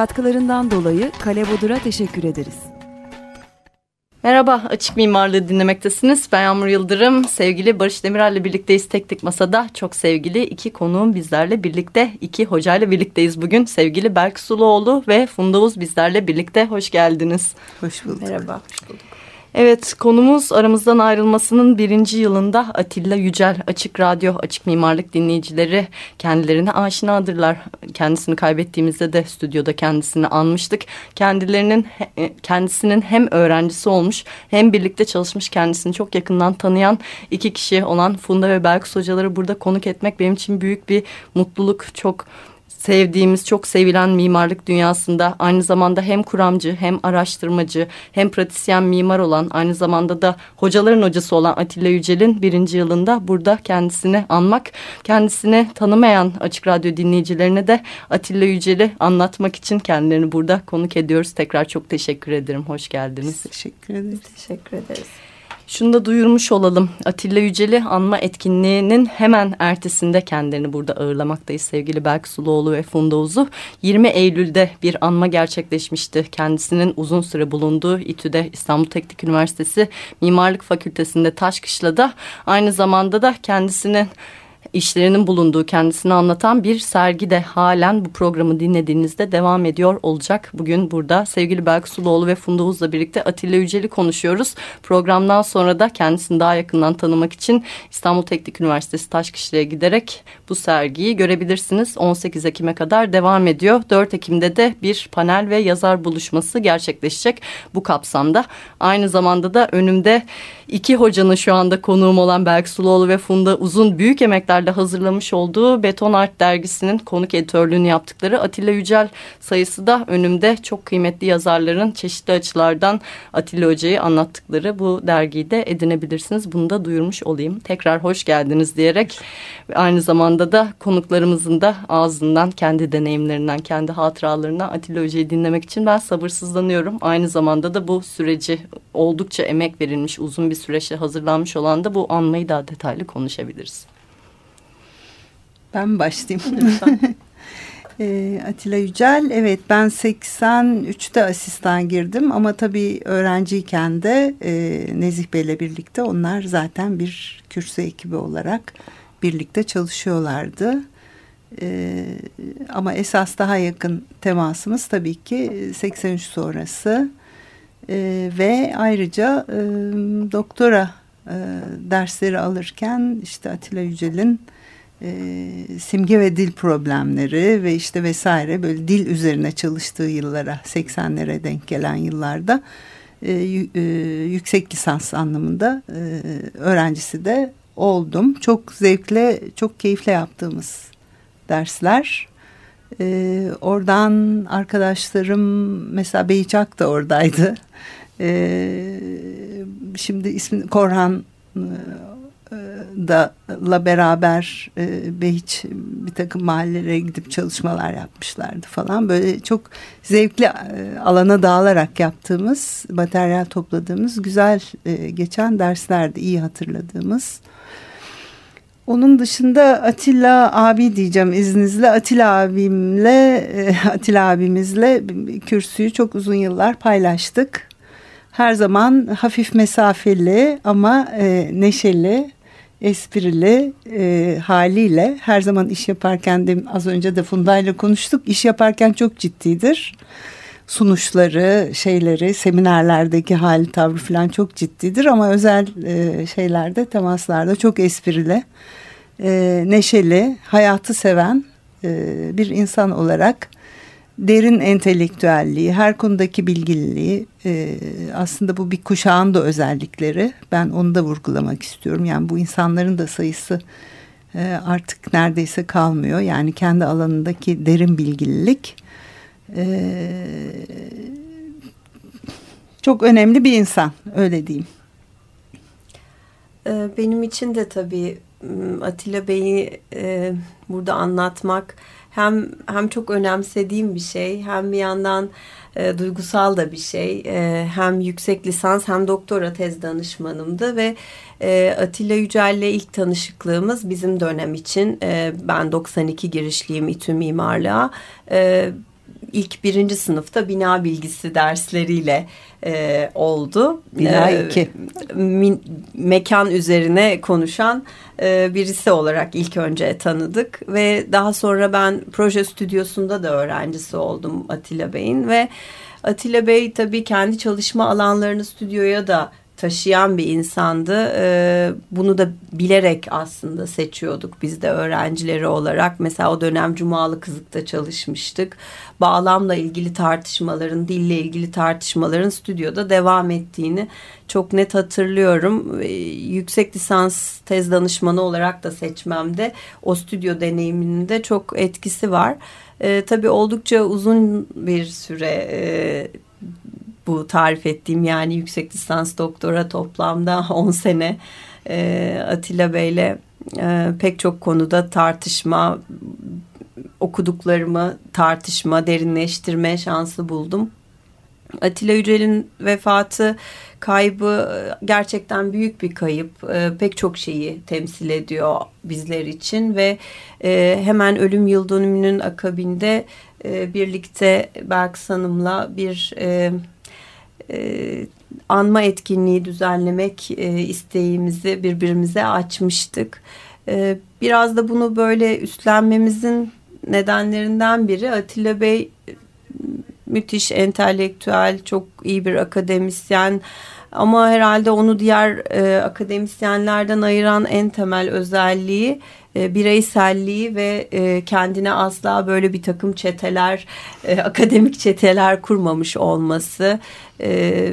Katkılarından dolayı Kale Bodur'a teşekkür ederiz. Merhaba, Açık Mimarlığı dinlemektesiniz. Ben Yağmur Yıldırım. Sevgili Barış Demirel ile birlikteyiz tek tek masada. Çok sevgili iki konuğum bizlerle birlikte. iki hocayla birlikteyiz bugün. Sevgili Berk Suluoğlu ve Funda Uz bizlerle birlikte. Hoş geldiniz. Hoş bulduk. Merhaba, hoş bulduk. Evet konumuz aramızdan ayrılmasının birinci yılında Atilla Yücel Açık Radyo Açık Mimarlık dinleyicileri kendilerine aşinadırlar. Kendisini kaybettiğimizde de stüdyoda kendisini anmıştık. Kendilerinin e, kendisinin hem öğrencisi olmuş hem birlikte çalışmış kendisini çok yakından tanıyan iki kişi olan Funda ve Belkıs hocaları burada konuk etmek benim için büyük bir mutluluk. Çok sevdiğimiz, çok sevilen mimarlık dünyasında aynı zamanda hem kuramcı, hem araştırmacı, hem pratisyen mimar olan, aynı zamanda da hocaların hocası olan Atilla Yücel'in birinci yılında burada kendisini anmak, kendisini tanımayan Açık Radyo dinleyicilerine de Atilla Yücel'i anlatmak için kendilerini burada konuk ediyoruz. Tekrar çok teşekkür ederim. Hoş geldiniz. Teşekkür ederiz. Teşekkür ederiz. Şunu da duyurmuş olalım. Atilla Yücel'i anma etkinliğinin hemen ertesinde kendilerini burada ağırlamaktayız. Sevgili Berk Suluoğlu ve Funda Uzu. 20 Eylül'de bir anma gerçekleşmişti. Kendisinin uzun süre bulunduğu İTÜ'de İstanbul Teknik Üniversitesi Mimarlık Fakültesi'nde Taşkışla'da aynı zamanda da kendisinin işlerinin bulunduğu kendisini anlatan bir sergi de halen bu programı dinlediğinizde devam ediyor olacak. Bugün burada sevgili Belki Suluoğlu ve Funda Uz'la birlikte Atilla Yücel'i konuşuyoruz. Programdan sonra da kendisini daha yakından tanımak için İstanbul Teknik Üniversitesi Taşkışla'ya giderek bu sergiyi görebilirsiniz. 18 Ekim'e kadar devam ediyor. 4 Ekim'de de bir panel ve yazar buluşması gerçekleşecek bu kapsamda. Aynı zamanda da önümde iki hocanın şu anda konuğum olan Belki Suluoğlu ve Funda Uzun büyük emeklerle hazırlamış olduğu Beton Art dergisinin konuk editörlüğünü yaptıkları Atilla Yücel sayısı da önümde çok kıymetli yazarların çeşitli açılardan Atilla Hoca'yı anlattıkları bu dergiyi de edinebilirsiniz. Bunu da duyurmuş olayım. Tekrar hoş geldiniz diyerek aynı zamanda da konuklarımızın da ağzından kendi deneyimlerinden, kendi hatıralarından Atilla Hoca'yı dinlemek için ben sabırsızlanıyorum. Aynı zamanda da bu süreci oldukça emek verilmiş uzun bir süreçte hazırlanmış olan da bu anmayı daha detaylı konuşabiliriz. Ben başlayayım. e, Atilla Yücel, evet ben 83'te asistan girdim ama tabii öğrenciyken de e, Nezih Bey'le birlikte onlar zaten bir kürsü ekibi olarak birlikte çalışıyorlardı. E, ama esas daha yakın temasımız tabii ki 83 sonrası e, ve ayrıca e, doktora e, dersleri alırken işte Atilla Yücel'in e, simge ve dil problemleri ve işte vesaire böyle dil üzerine çalıştığı yıllara 80'lere denk gelen yıllarda e, e, yüksek lisans anlamında e, öğrencisi de oldum. Çok zevkle, çok keyifle yaptığımız dersler. E, oradan arkadaşlarım mesela Beyçak da oradaydı. E, şimdi ismi Korhan e, da la beraber e, Behiç bir takım mahallelere gidip çalışmalar yapmışlardı falan. Böyle çok zevkli e, alana dağılarak yaptığımız, materyal topladığımız, güzel e, geçen derslerdi, iyi hatırladığımız. Onun dışında Atilla abi diyeceğim izninizle. Atilla abimle, e, Atilla abimizle kürsüyü çok uzun yıllar paylaştık. Her zaman hafif mesafeli ama e, neşeli, esprili e, haliyle her zaman iş yaparken de az önce de Funda ile konuştuk. İş yaparken çok ciddidir. Sunuşları, şeyleri, seminerlerdeki hali tavrı falan çok ciddidir ama özel e, şeylerde, temaslarda çok esprili, e, neşeli, hayatı seven e, bir insan olarak derin entelektüelliği, her konudaki bilgililiği e, aslında bu bir kuşağın da özellikleri. Ben onu da vurgulamak istiyorum. Yani bu insanların da sayısı e, artık neredeyse kalmıyor. Yani kendi alanındaki derin bilgililik Ee, çok önemli bir insan öyle diyeyim. Ee, benim için de tabii Atilla Bey'i e, burada anlatmak hem hem çok önemsediğim bir şey hem bir yandan e, duygusal da bir şey. E, hem yüksek lisans hem doktora tez danışmanımdı ve e, Atilla Yücel'le ilk tanışıklığımız bizim dönem için e, ben 92 girişliyim İTÜ Mimarlığa. E, ilk birinci sınıfta bina bilgisi dersleriyle e, oldu. Bina e, iki. mekan üzerine konuşan e, birisi olarak ilk önce tanıdık ve daha sonra ben proje stüdyosunda da öğrencisi oldum Atilla Bey'in ve Atilla Bey tabii kendi çalışma alanlarını stüdyoya da taşıyan bir insandı. Ee, bunu da bilerek aslında seçiyorduk biz de öğrencileri olarak. Mesela o dönem Cumalı Kızık'ta çalışmıştık. Bağlamla ilgili tartışmaların, dille ilgili tartışmaların stüdyoda devam ettiğini çok net hatırlıyorum. Ee, yüksek lisans tez danışmanı olarak da seçmemde o stüdyo deneyiminin de çok etkisi var. Ee, tabii oldukça uzun bir süre e, bu tarif ettiğim yani yüksek lisans doktora toplamda 10 sene e, Atilla Bey'le e, pek çok konuda tartışma okuduklarımı tartışma derinleştirme şansı buldum. Atilla Yücel'in vefatı kaybı e, gerçekten büyük bir kayıp. E, pek çok şeyi temsil ediyor bizler için ve e, hemen ölüm yıl dönümünün akabinde e, birlikte Berks Hanım'la bir e, anma etkinliği düzenlemek e, isteğimizi birbirimize açmıştık. E, biraz da bunu böyle üstlenmemizin nedenlerinden biri Atilla Bey müthiş entelektüel, çok iyi bir akademisyen ama herhalde onu diğer e, akademisyenlerden ayıran en temel özelliği e, bireyselliği ve e, kendine asla böyle bir takım çeteler, e, akademik çeteler kurmamış olması e,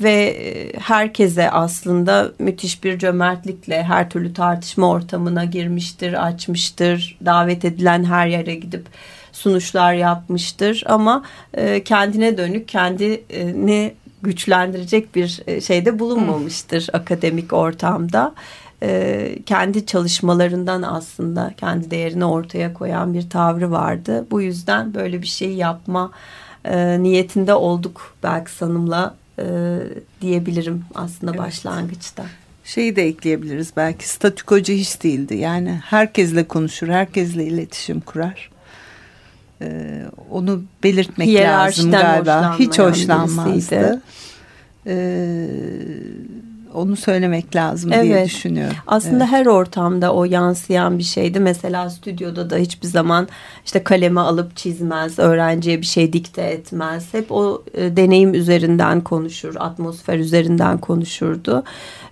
ve herkese aslında müthiş bir cömertlikle her türlü tartışma ortamına girmiştir, açmıştır, davet edilen her yere gidip sunuşlar yapmıştır. Ama e, kendine dönük kendini güçlendirecek bir şeyde bulunmamıştır akademik ortamda e, kendi çalışmalarından aslında kendi değerini ortaya koyan bir tavrı vardı. Bu yüzden böyle bir şey yapma e, niyetinde olduk belki sanımla e, diyebilirim aslında evet. başlangıçta. Şeyi de ekleyebiliriz belki statükocu hiç değildi. Yani herkesle konuşur, herkesle iletişim kurar. Ee, onu belirtmek lazım galiba. Hiç hoşlanmazdı. Ee, onu söylemek lazım evet. diye düşünüyorum. Aslında evet. her ortamda o yansıyan bir şeydi. Mesela stüdyoda da hiçbir zaman işte kaleme alıp çizmez, öğrenciye bir şey dikte etmez. Hep o e, deneyim üzerinden konuşur, atmosfer üzerinden konuşurdu.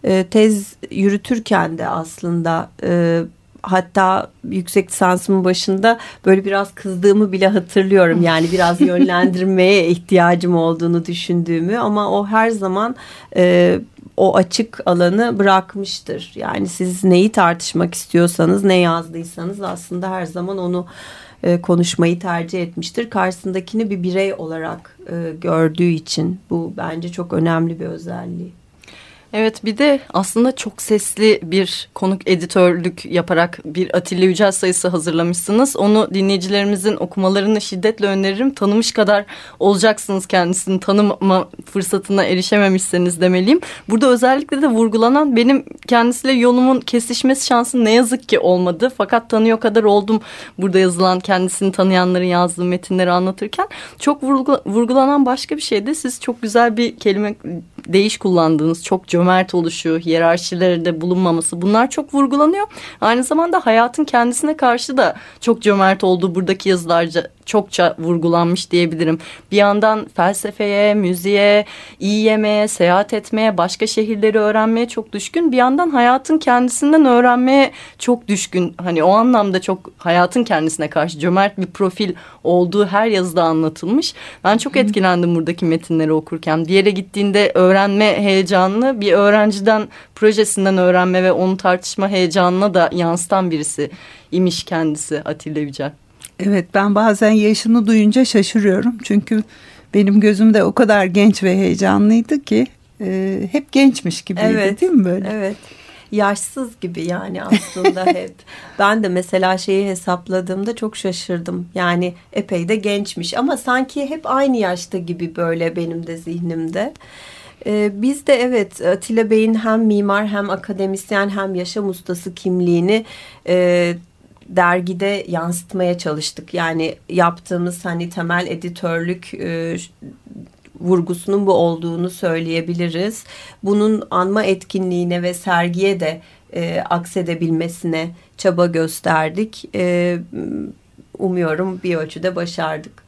E, tez yürütürken de aslında e, hatta yüksek lisansımın başında böyle biraz kızdığımı bile hatırlıyorum. Yani biraz yönlendirmeye ihtiyacım olduğunu düşündüğümü ama o her zaman e, o açık alanı bırakmıştır. Yani siz neyi tartışmak istiyorsanız ne yazdıysanız aslında her zaman onu e, konuşmayı tercih etmiştir. Karşısındakini bir birey olarak e, gördüğü için bu bence çok önemli bir özelliği. Evet bir de aslında çok sesli bir konuk editörlük yaparak bir Atilla Yücel sayısı hazırlamışsınız. Onu dinleyicilerimizin okumalarını şiddetle öneririm. Tanımış kadar olacaksınız kendisini tanıma fırsatına erişememişseniz demeliyim. Burada özellikle de vurgulanan benim kendisiyle yolumun kesişmesi şansı ne yazık ki olmadı. Fakat tanıyor kadar oldum burada yazılan kendisini tanıyanların yazdığı metinleri anlatırken. Çok vurgulanan başka bir şey de siz çok güzel bir kelime değiş kullandığınız çok cömert oluşu, hiyerarşilerde bulunmaması bunlar çok vurgulanıyor. Aynı zamanda hayatın kendisine karşı da çok cömert olduğu buradaki yazılarca çokça vurgulanmış diyebilirim. Bir yandan felsefeye, müziğe, iyi yemeğe, seyahat etmeye, başka şehirleri öğrenmeye çok düşkün. Bir yandan hayatın kendisinden öğrenmeye çok düşkün. Hani o anlamda çok hayatın kendisine karşı cömert bir profil olduğu her yazıda anlatılmış. Ben çok etkilendim buradaki metinleri okurken. Bir yere gittiğinde öğrenme heyecanını bir öğrenciden projesinden öğrenme ve onu tartışma heyecanına da yansıtan birisi imiş kendisi Atilla Yücel. Evet ben bazen yaşını duyunca şaşırıyorum. Çünkü benim gözümde o kadar genç ve heyecanlıydı ki e, hep gençmiş gibiydi Evet, değil mi böyle? Evet. Yaşsız gibi yani aslında hep. Ben de mesela şeyi hesapladığımda çok şaşırdım. Yani epey de gençmiş ama sanki hep aynı yaşta gibi böyle benim de zihnimde. Ee, biz de evet Atilla Bey'in hem mimar hem akademisyen hem yaşam ustası kimliğini e, dergide yansıtmaya çalıştık. Yani yaptığımız hani temel editörlük e, vurgusunun bu olduğunu söyleyebiliriz. Bunun anma etkinliğine ve sergiye de e, aksedebilmesine çaba gösterdik. E, umuyorum bir ölçüde başardık.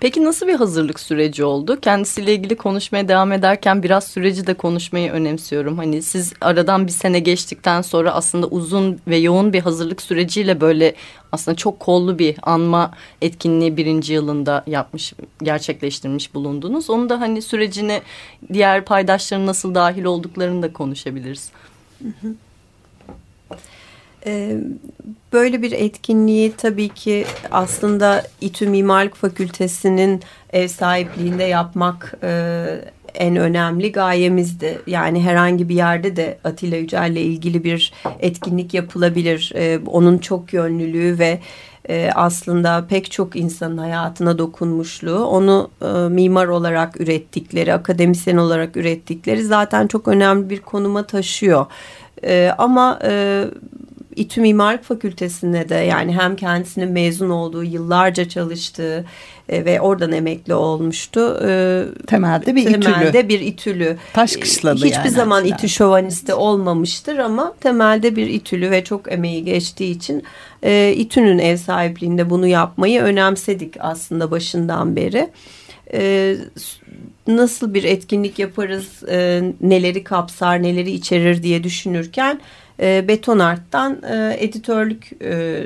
Peki nasıl bir hazırlık süreci oldu? Kendisiyle ilgili konuşmaya devam ederken biraz süreci de konuşmayı önemsiyorum. Hani siz aradan bir sene geçtikten sonra aslında uzun ve yoğun bir hazırlık süreciyle böyle aslında çok kollu bir anma etkinliği birinci yılında yapmış, gerçekleştirmiş bulundunuz. Onu da hani sürecini diğer paydaşların nasıl dahil olduklarını da konuşabiliriz. Hı hı. Ee, böyle bir etkinliği tabii ki aslında İTÜ Mimarlık Fakültesi'nin ev sahipliğinde yapmak e, en önemli gayemizdi. Yani herhangi bir yerde de Atilla Yücel'le ilgili bir etkinlik yapılabilir. E, onun çok yönlülüğü ve e, aslında pek çok insanın hayatına dokunmuşluğu, onu mimar olarak ürettikleri, akademisyen olarak ürettikleri zaten çok önemli bir konuma taşıyor. ama İTÜ Mimarlık Fakültesi'nde de yani hem kendisinin mezun olduğu, yıllarca çalıştığı e, ve oradan emekli olmuştu. E, temelde bir temelde İTÜ'lü. bir İTÜ'lü. Taş kışladı Hiçbir yani. zaman aslında. İTÜ şovanisti olmamıştır ama temelde bir İTÜ'lü ve çok emeği geçtiği için e, İTÜ'nün ev sahipliğinde bunu yapmayı önemsedik aslında başından beri. E, nasıl bir etkinlik yaparız, e, neleri kapsar, neleri içerir diye düşünürken e, Betonart'tan e, editörlük e,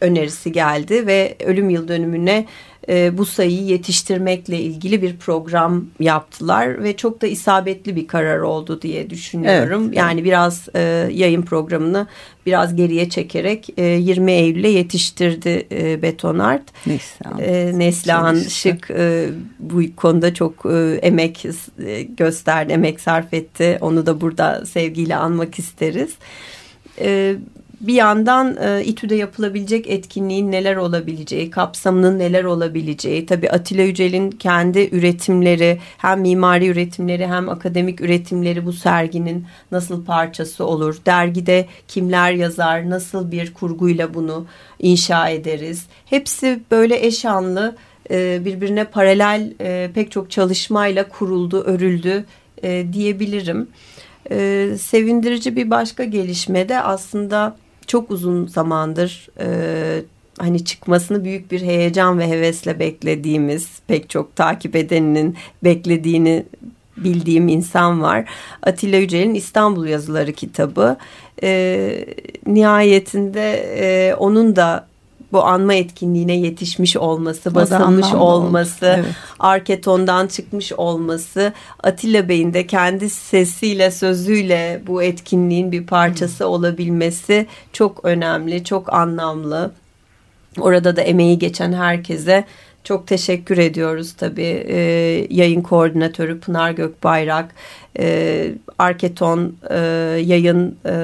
önerisi geldi ve ölüm yıl dönümüne e, bu sayıyı yetiştirmekle ilgili bir program yaptılar ve çok da isabetli bir karar oldu diye düşünüyorum. Evet, yani biraz e, yayın programını biraz geriye çekerek e, 20 Eylül'e yetiştirdi e, Betonart. Neslihan. E, Neslihan Şık e, bu konuda çok e, emek e, gösterdi, emek sarf etti. Onu da burada sevgiyle anmak isteriz. E, bir yandan e, İTÜ'de yapılabilecek etkinliğin neler olabileceği, kapsamının neler olabileceği, tabii Atilla Yücel'in kendi üretimleri, hem mimari üretimleri hem akademik üretimleri bu serginin nasıl parçası olur? Dergide kimler yazar, nasıl bir kurguyla bunu inşa ederiz? Hepsi böyle eşanlı, e, birbirine paralel e, pek çok çalışmayla kuruldu, örüldü e, diyebilirim. E, sevindirici bir başka gelişme de aslında çok uzun zamandır e, hani çıkmasını büyük bir heyecan ve hevesle beklediğimiz pek çok takip edeninin beklediğini bildiğim insan var. Atilla Yücel'in İstanbul Yazıları kitabı. E, nihayetinde e, onun da bu anma etkinliğine yetişmiş olması, basılmış olması, evet. Arketon'dan çıkmış olması, Atilla Bey'in de kendi sesiyle, sözüyle bu etkinliğin bir parçası olabilmesi çok önemli, çok anlamlı. Orada da emeği geçen herkese çok teşekkür ediyoruz tabii. Ee, yayın koordinatörü Pınar Gökbayrak, e, Arketon e, yayın e,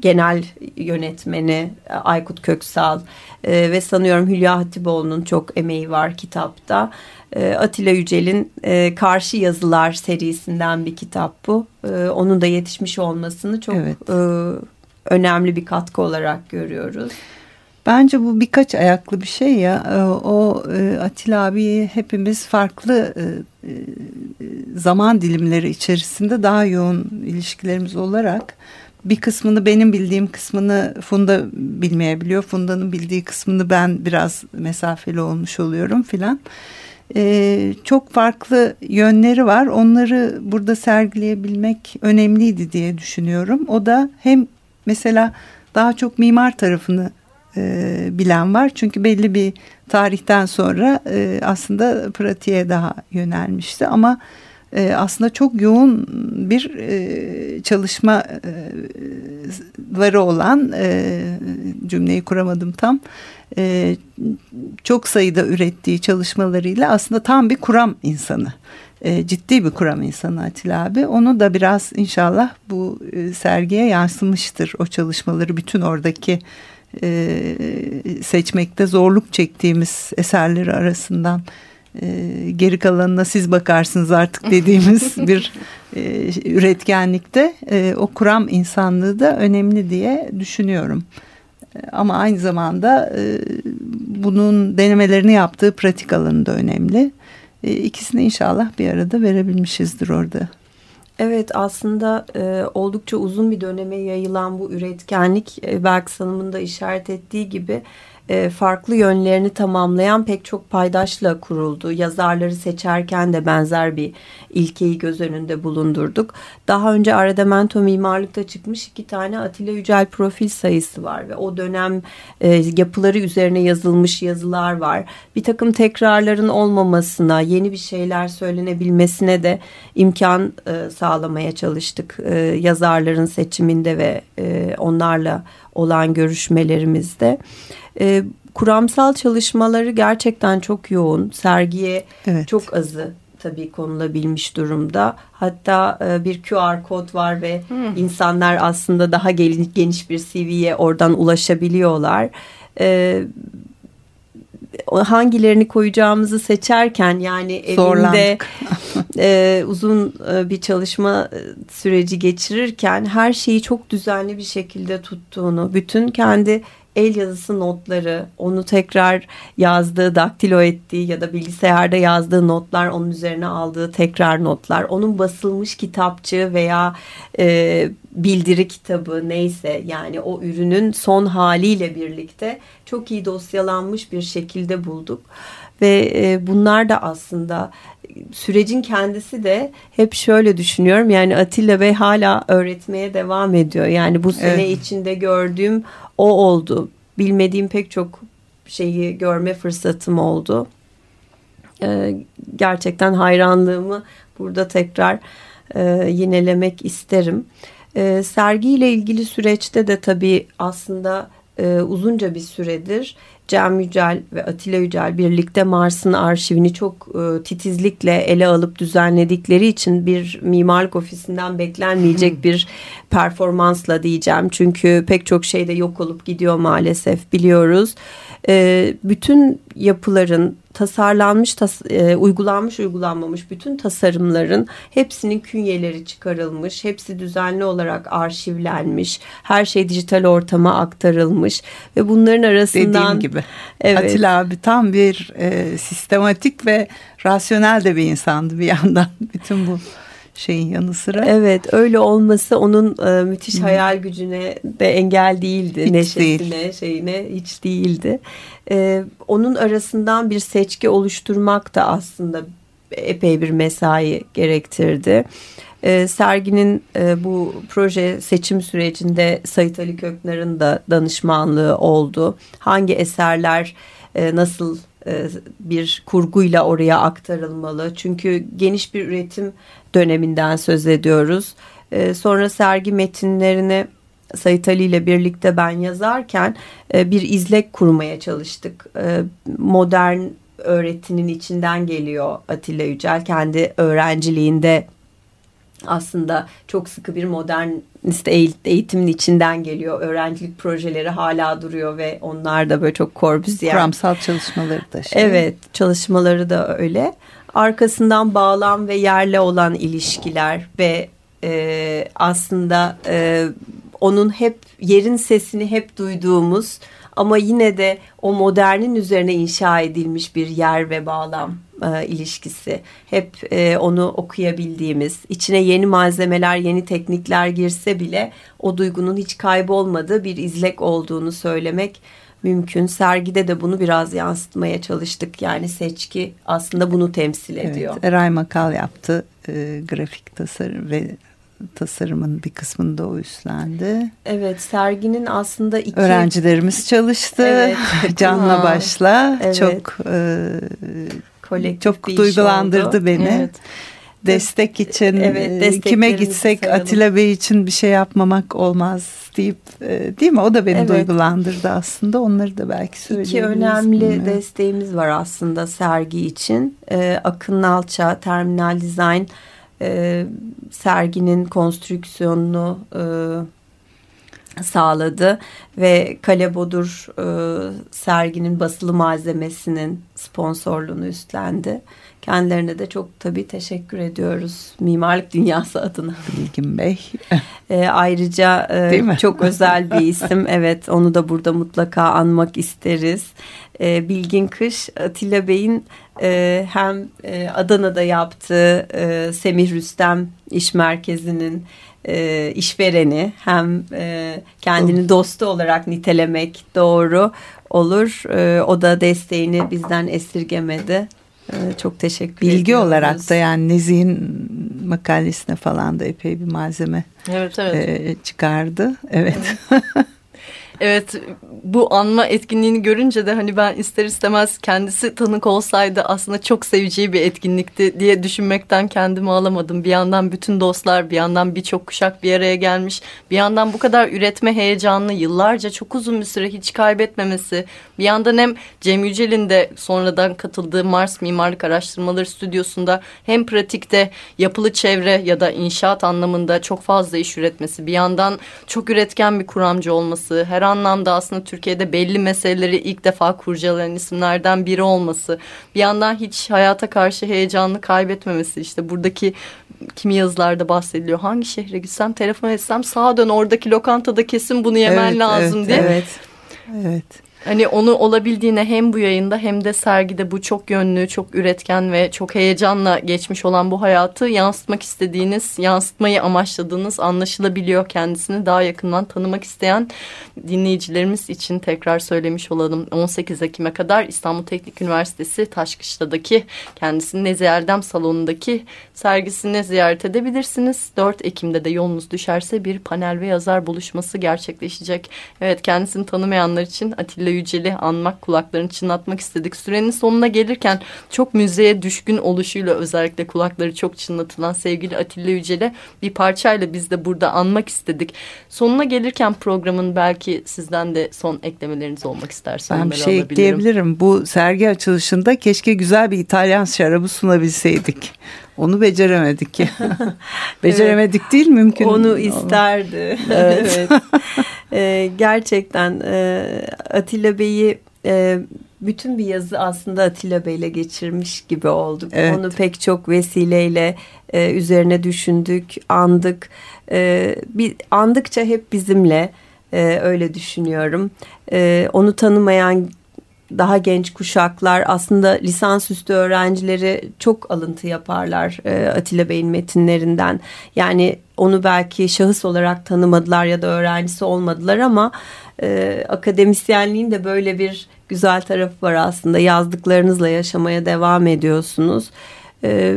genel yönetmeni e, Aykut Köksal e, ve sanıyorum Hülya Hatipoğlu'nun çok emeği var kitapta. E, Atilla Yücel'in e, Karşı Yazılar serisinden bir kitap bu. E, onun da yetişmiş olmasını çok evet. e, önemli bir katkı olarak görüyoruz. Bence bu birkaç ayaklı bir şey ya. E, o e, Atilla abi hepimiz farklı zaman dilimleri içerisinde daha yoğun ilişkilerimiz olarak bir kısmını benim bildiğim kısmını Funda bilmeyebiliyor. Funda'nın bildiği kısmını ben biraz mesafeli olmuş oluyorum filan. Ee, çok farklı yönleri var. Onları burada sergileyebilmek önemliydi diye düşünüyorum. O da hem mesela daha çok mimar tarafını e, bilen var. Çünkü belli bir tarihten sonra e, aslında pratiğe daha yönelmişti. Ama e, aslında çok yoğun bir e, çalışmaları olan e, cümleyi kuramadım tam. E, çok sayıda ürettiği çalışmalarıyla aslında tam bir kuram insanı. E, ciddi bir kuram insanı Atilla abi. Onu da biraz inşallah bu e, sergiye yansımıştır. O çalışmaları bütün oradaki e, seçmekte zorluk çektiğimiz eserleri arasından e, geri kalanına siz bakarsınız artık dediğimiz bir e, üretkenlikte e, o kuram insanlığı da önemli diye düşünüyorum. E, ama aynı zamanda e, bunun denemelerini yaptığı pratik alanı da önemli. E, ikisini inşallah bir arada verebilmişizdir orada. Evet aslında e, oldukça uzun bir döneme yayılan bu üretkenlik e, Belkıs Hanım'ın da işaret ettiği gibi e, farklı yönlerini tamamlayan pek çok paydaşla kuruldu. Yazarları seçerken de benzer bir ilkeyi göz önünde bulundurduk. Daha önce Aradamento Mimarlık'ta çıkmış iki tane Atilla Yücel profil sayısı var ve o dönem e, yapıları üzerine yazılmış yazılar var. Bir takım tekrarların olmamasına, yeni bir şeyler söylenebilmesine de imkan e, sağlamaya çalıştık e, yazarların seçiminde ve e, onlarla olan görüşmelerimizde. E, kuramsal çalışmaları gerçekten çok yoğun. Sergiye evet. çok azı tabii konulabilmiş durumda. Hatta e, bir QR kod var ve hmm. insanlar aslında daha geniş bir CV'ye oradan ulaşabiliyorlar. Hangilerini koyacağımızı seçerken yani evinde e, uzun e, bir çalışma e, süreci geçirirken her şeyi çok düzenli bir şekilde tuttuğunu, bütün kendi el yazısı notları, onu tekrar yazdığı, daktilo ettiği ya da bilgisayarda yazdığı notlar, onun üzerine aldığı tekrar notlar, onun basılmış kitapçığı veya e, bildiri kitabı neyse yani o ürünün son haliyle birlikte çok iyi dosyalanmış bir şekilde bulduk. Ve e, bunlar da aslında sürecin kendisi de hep şöyle düşünüyorum. Yani Atilla Bey hala öğretmeye devam ediyor. Yani bu sene evet. içinde gördüğüm o oldu. Bilmediğim pek çok şeyi görme fırsatım oldu. Ee, gerçekten hayranlığımı burada tekrar e, yinelemek isterim. E, sergiyle ilgili süreçte de tabii aslında e, uzunca bir süredir Cem Yücel ve Atilla Yücel birlikte Mars'ın arşivini çok e, titizlikle ele alıp düzenledikleri için bir mimarlık ofisinden beklenmeyecek bir performansla diyeceğim. Çünkü pek çok şey de yok olup gidiyor maalesef biliyoruz. E, bütün yapıların tasarlanmış, tas, e, uygulanmış, uygulanmamış bütün tasarımların hepsinin künyeleri çıkarılmış, hepsi düzenli olarak arşivlenmiş, her şey dijital ortama aktarılmış ve bunların arasından dediğim gibi evet. Atilla abi tam bir e, sistematik ve rasyonel de bir insandı bir yandan bütün bu şeyin yanı sıra. Evet öyle olması onun e, müthiş Hı. hayal gücüne de engel değildi. Hiç neşesine değil. şeyine hiç değildi. E, onun arasından bir seçki oluşturmak da aslında epey bir mesai gerektirdi. E, serginin e, bu proje seçim sürecinde Sayit Ali Köknar'ın da danışmanlığı oldu. Hangi eserler e, nasıl e, bir kurguyla oraya aktarılmalı. Çünkü geniş bir üretim döneminden söz ediyoruz. E, sonra sergi metinlerini Sayit Ali ile birlikte ben yazarken e, bir izlek kurmaya çalıştık. Modern öğretinin içinden geliyor Atilla Yücel. Kendi öğrenciliğinde aslında çok sıkı bir modernist eğitimin içinden geliyor. Öğrencilik projeleri hala duruyor ve onlar da böyle çok Corbusier. Kuramsal çalışmaları da şey. Evet çalışmaları da öyle. Arkasından bağlam ve yerle olan ilişkiler ve e, aslında e, onun hep yerin sesini hep duyduğumuz ama yine de o modernin üzerine inşa edilmiş bir yer ve bağlam e, ilişkisi. Hep e, onu okuyabildiğimiz, içine yeni malzemeler, yeni teknikler girse bile o duygunun hiç kaybolmadığı bir izlek olduğunu söylemek mümkün. Sergide de bunu biraz yansıtmaya çalıştık. Yani seçki aslında bunu temsil ediyor. Evet, Eray Makal yaptı. E, grafik tasarım ve tasarımın bir kısmını da o üstlendi. Evet serginin aslında iki... Öğrencilerimiz çalıştı. Evet. Canla başla. Evet. Çok e, kolektif çok duygulandırdı beni. Evet. destek için evet, e, kime gitsek sayalım. Atilla Bey için bir şey yapmamak olmaz deyip e, değil mi? O da beni evet. duygulandırdı aslında. Onları da belki söyleyebiliriz. İki önemli mi? desteğimiz var aslında sergi için. Ee, Akın Nalça, Terminal Design serginin konstrüksiyonunu sağladı ve Kale Bodur e, serginin basılı malzemesinin sponsorluğunu üstlendi. Kendilerine de çok tabii teşekkür ediyoruz mimarlık dünyası adına. Bilgin Bey. E, ayrıca e, çok özel bir isim. Evet onu da burada mutlaka anmak isteriz. E, Bilgin Kış Atilla Bey'in e, hem e, Adana'da yaptığı e, Semih Rüstem İş Merkezi'nin e, işvereni hem e, kendini dostu olarak nitelemek doğru olur. E, o da desteğini bizden esirgemedi. E, çok teşekkür Bilgi ediyoruz. olarak da yani Nezih'in makalesine falan da epey bir malzeme evet, evet. E, çıkardı. Evet. evet. Evet bu anma etkinliğini görünce de hani ben ister istemez kendisi tanık olsaydı aslında çok seveceği bir etkinlikti diye düşünmekten kendimi alamadım. Bir yandan bütün dostlar bir yandan birçok kuşak bir araya gelmiş. Bir yandan bu kadar üretme heyecanını yıllarca çok uzun bir süre hiç kaybetmemesi. Bir yandan hem Cem Yücel'in de sonradan katıldığı Mars Mimarlık Araştırmaları Stüdyosu'nda hem pratikte yapılı çevre ya da inşaat anlamında çok fazla iş üretmesi. Bir yandan çok üretken bir kuramcı olması. Her anlamda aslında Türkiye'de belli meseleleri ilk defa kurcalayan isimlerden biri olması. Bir yandan hiç hayata karşı heyecanını kaybetmemesi. işte buradaki kimi yazılarda bahsediliyor. Hangi şehre gitsem telefon etsem sağa dön oradaki lokantada kesin bunu yemen evet, lazım evet, diye. Evet. Evet. Hani onu olabildiğine hem bu yayında hem de sergide bu çok yönlü, çok üretken ve çok heyecanla geçmiş olan bu hayatı yansıtmak istediğiniz, yansıtmayı amaçladığınız anlaşılabiliyor kendisini daha yakından tanımak isteyen dinleyicilerimiz için tekrar söylemiş olalım. 18 Ekim'e kadar İstanbul Teknik Üniversitesi Taşkışla'daki kendisinin Nezi Erdem Salonu'ndaki sergisini ziyaret edebilirsiniz. 4 Ekim'de de yolunuz düşerse bir panel ve yazar buluşması gerçekleşecek. Evet kendisini tanımayanlar için Atilla Atilla Yücel'i anmak, kulaklarını çınlatmak istedik. Sürenin sonuna gelirken çok müzeye düşkün oluşuyla özellikle kulakları çok çınlatılan sevgili Atilla Yücel'e bir parçayla biz de burada anmak istedik. Sonuna gelirken programın belki sizden de son eklemeleriniz olmak isterse Ben bir şey ekleyebilirim. Bu sergi açılışında keşke güzel bir İtalyan şarabı sunabilseydik. Onu beceremedik beceremedik evet. değil mümkün. Onu isterdi. evet. evet. Ee, gerçekten e, Atilla Bey'i e, bütün bir yazı aslında Atilla Bey'le geçirmiş gibi olduk. Evet. Onu pek çok vesileyle e, üzerine düşündük, andık. E, bir andıkça hep bizimle e, öyle düşünüyorum. E, onu tanımayan daha genç kuşaklar aslında lisansüstü öğrencileri çok alıntı yaparlar e, Atilla Bey'in metinlerinden. Yani onu belki şahıs olarak tanımadılar ya da öğrencisi olmadılar ama e, akademisyenliğin de böyle bir güzel tarafı var aslında. Yazdıklarınızla yaşamaya devam ediyorsunuz e,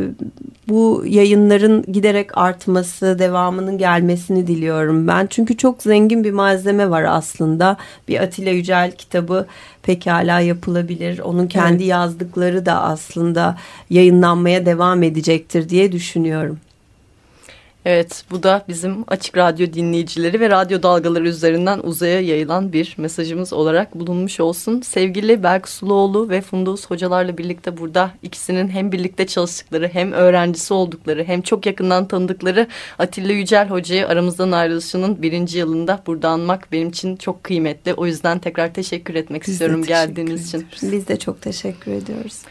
bu yayınların giderek artması, devamının gelmesini diliyorum ben. Çünkü çok zengin bir malzeme var aslında. Bir Atilla Yücel kitabı pekala yapılabilir. Onun kendi evet. yazdıkları da aslında yayınlanmaya devam edecektir diye düşünüyorum. Evet bu da bizim Açık Radyo dinleyicileri ve radyo dalgaları üzerinden uzaya yayılan bir mesajımız olarak bulunmuş olsun. Sevgili Berk Suluoğlu ve Fundus hocalarla birlikte burada ikisinin hem birlikte çalıştıkları hem öğrencisi oldukları hem çok yakından tanıdıkları Atilla Yücel hocayı aramızdan ayrılışının birinci yılında burada anmak benim için çok kıymetli. O yüzden tekrar teşekkür etmek Biz istiyorum geldiğiniz için. Biz de çok teşekkür ediyoruz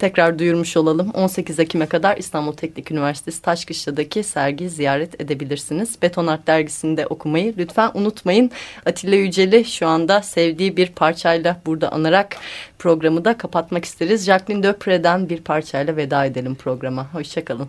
tekrar duyurmuş olalım. 18 Ekim'e kadar İstanbul Teknik Üniversitesi Taşkışla'daki sergi ziyaret edebilirsiniz. Beton Art dergisinde okumayı lütfen unutmayın. Atilla Yücel'i şu anda sevdiği bir parçayla burada anarak programı da kapatmak isteriz. Jacqueline Döpre'den bir parçayla veda edelim programa. Hoşçakalın.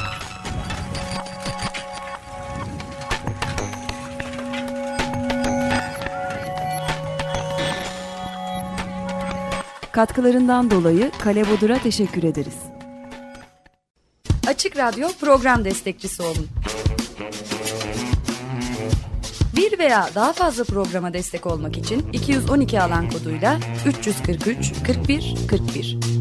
Katkılarından dolayı Kale Bodur'a teşekkür ederiz. Açık Radyo program destekçisi olun. Bir veya daha fazla programa destek olmak için 212 alan koduyla 343 41 41